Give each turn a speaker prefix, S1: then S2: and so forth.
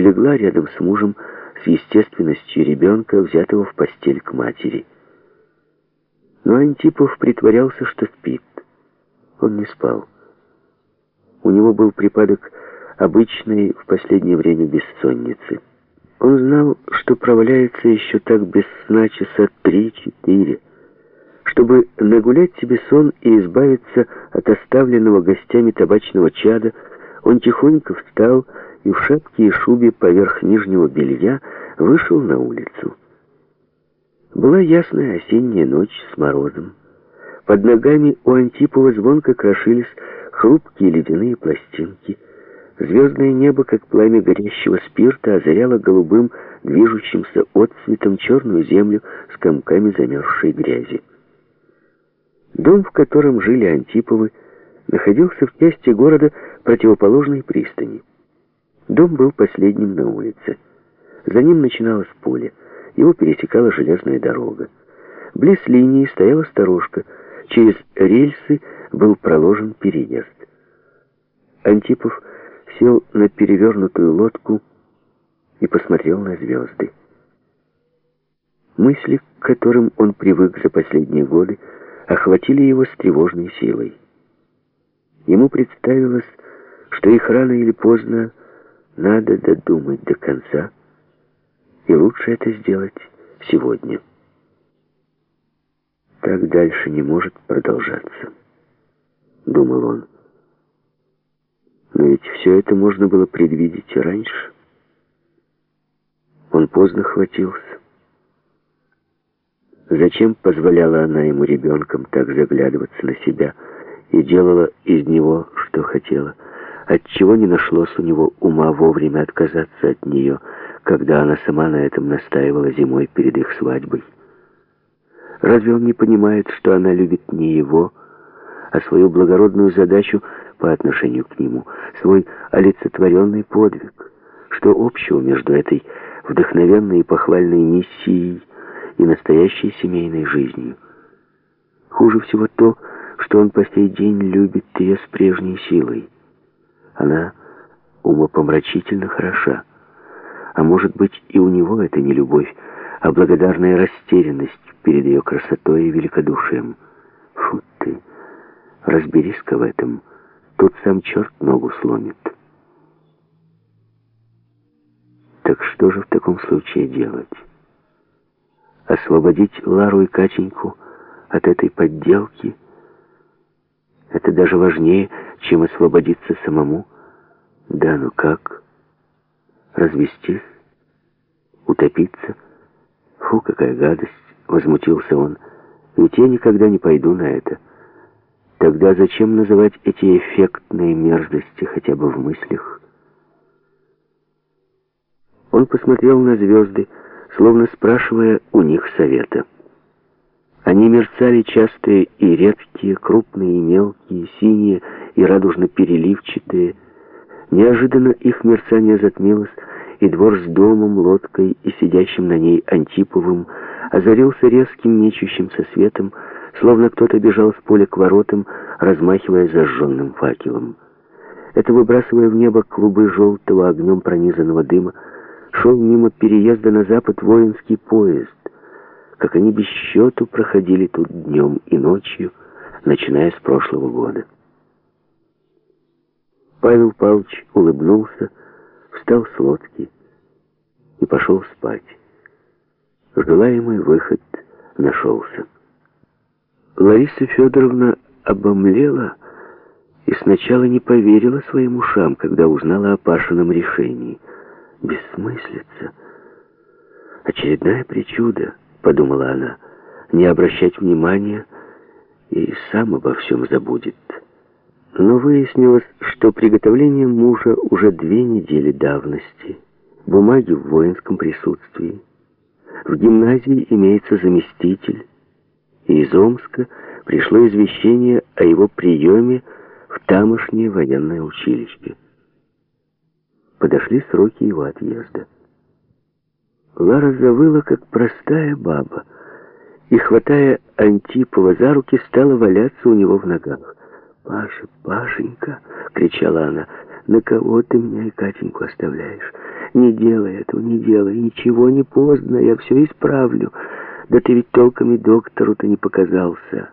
S1: и легла рядом с мужем с естественностью ребенка, взятого в постель к матери. Но Антипов притворялся, что спит. Он не спал. У него был припадок обычной в последнее время бессонницы. Он знал, что проваляется еще так без сна часа три-четыре. Чтобы нагулять себе сон и избавиться от оставленного гостями табачного чада, он тихонько встал и в шапке и шубе поверх нижнего белья вышел на улицу. Была ясная осенняя ночь с морозом. Под ногами у Антипова звонко крошились хрупкие ледяные пластинки. Звездное небо, как пламя горящего спирта, озаряло голубым, движущимся отцветом черную землю с комками замерзшей грязи. Дом, в котором жили Антиповы, находился в части города противоположной пристани. Дом был последним на улице. За ним начиналось поле. Его пересекала железная дорога. Близ линии стояла сторожка. Через рельсы был проложен переезд. Антипов сел на перевернутую лодку и посмотрел на звезды. Мысли, к которым он привык за последние годы, охватили его с тревожной силой. Ему представилось, что их рано или поздно надо додумать до конца, и лучше это сделать сегодня. Так дальше не может продолжаться, думал он. Но ведь все это можно было предвидеть раньше. Он поздно хватился. Зачем позволяла она ему ребенком так заглядываться на себя и делала из него, что хотела? Отчего не нашлось у него ума вовремя отказаться от нее, когда она сама на этом настаивала зимой перед их свадьбой? Разве он не понимает, что она любит не его, а свою благородную задачу по отношению к нему, свой олицетворенный подвиг? Что общего между этой вдохновенной и похвальной миссией и настоящей семейной жизнью? Хуже всего то, что он по сей день любит ее с прежней силой. Она умопомрачительно хороша. А может быть, и у него это не любовь, а благодарная растерянность перед ее красотой и великодушием. Фу ты, разберись-ка в этом, тут сам черт ногу сломит. Так что же в таком случае делать? Освободить Лару и Катеньку от этой подделки? Это даже важнее, чем освободиться самому. Да, ну как? Развестись? Утопиться? Фу, какая гадость! Возмутился он. Ведь я никогда не пойду на это. Тогда зачем называть эти эффектные мерзости хотя бы в мыслях? Он посмотрел на звезды, словно спрашивая у них совета. Они мерцали частые и редкие, крупные и мелкие, синие и радужно-переливчатые. Неожиданно их мерцание затмилось, и двор с домом, лодкой и сидящим на ней Антиповым озарился резким мечущимся светом, словно кто-то бежал с поля к воротам, размахивая зажженным факелом. Это, выбрасывая в небо клубы желтого огнем пронизанного дыма, шел мимо переезда на запад воинский поезд, как они без счету проходили тут днем и ночью, начиная с прошлого года. Павел Павлович улыбнулся, встал с лодки и пошел спать. Желаемый выход нашелся. Лариса Федоровна обомлела и сначала не поверила своим ушам, когда узнала о Пашином решении. Бессмыслица. Очередная причуда, подумала она, не обращать внимания и сам обо всем забудет. Но выяснилось, что приготовление мужа уже две недели давности, бумаги в воинском присутствии. В гимназии имеется заместитель, и из Омска пришло извещение о его приеме в тамошнее военное училище. Подошли сроки его отъезда. Лара завыла, как простая баба, и, хватая Антипова за руки, стала валяться у него в ногах. «Паша, Пашенька!» — кричала она. На кого ты меня и Катеньку оставляешь? Не делай этого, не делай. Ничего не поздно, я все исправлю. Да ты ведь толком и доктору-то не показался».